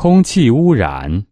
空气污染。